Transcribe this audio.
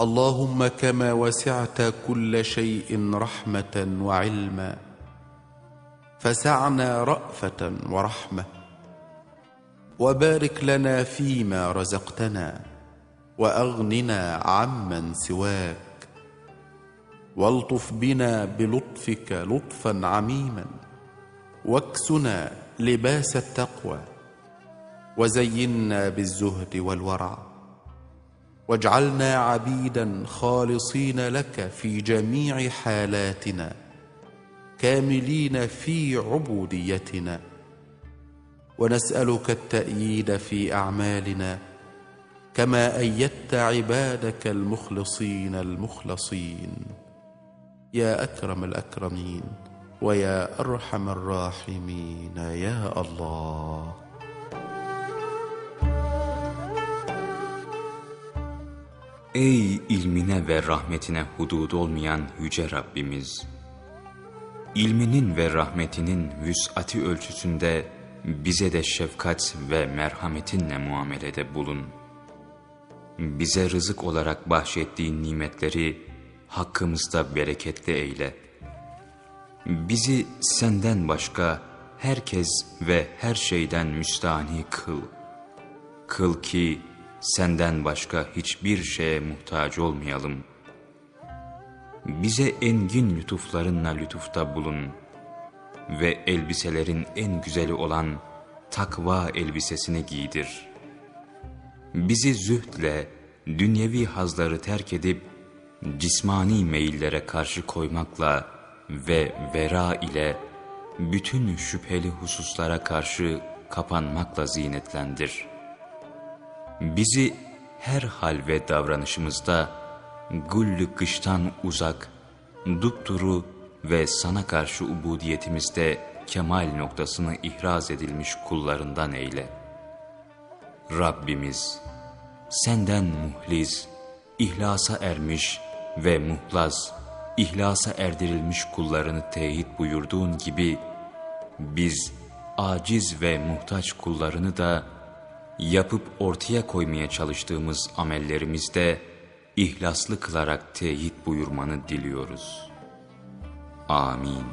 اللهم كما وسعت كل شيء رحمة وعلما فسعنا رأفة ورحمة وبارك لنا فيما رزقتنا وأغننا عمن سواك والطف بنا بلطفك لطفا عميما واكسنا لباس التقوى وزينا بالزهد والورع. واجعلنا عبيدا خالصين لك في جميع حالاتنا كاملين في عبوديتنا. ونسألك التأييد في أعمالنا كما أيدت عبادك المخلصين المخلصين. يا أكرم الأكرمين ويا أرحم الراحمين. يا الله. Ey ilmine ve rahmetine hudud olmayan yüce Rabbimiz! İlminin ve rahmetinin vüs'ati ölçüsünde bize de şefkat ve merhametinle muamelede bulun. Bize rızık olarak bahşettiğin nimetleri hakkımızda bereketli eyle. Bizi senden başka herkes ve her şeyden müstahni kıl. Kıl ki senden başka hiçbir şeye muhtaç olmayalım. Bize engin lütuflarınla lütufta bulun ve elbiselerin en güzeli olan takva elbisesini giydir. Bizi zühdle, dünyevi hazları terk edip, cismani meyillere karşı koymakla ve vera ile bütün şüpheli hususlara karşı kapanmakla zinetlendir.'' Bizi her hal ve davranışımızda gullü kıştan uzak, dupduru ve sana karşı ubudiyetimizde kemal noktasını ihraz edilmiş kullarından eyle. Rabbimiz, senden muhliz, ihlasa ermiş ve muhlaz, ihlasa erdirilmiş kullarını teyit buyurduğun gibi, biz aciz ve muhtaç kullarını da yapıp ortaya koymaya çalıştığımız amellerimizde ihlaslı kılarak teyit buyurmanı diliyoruz. Amin.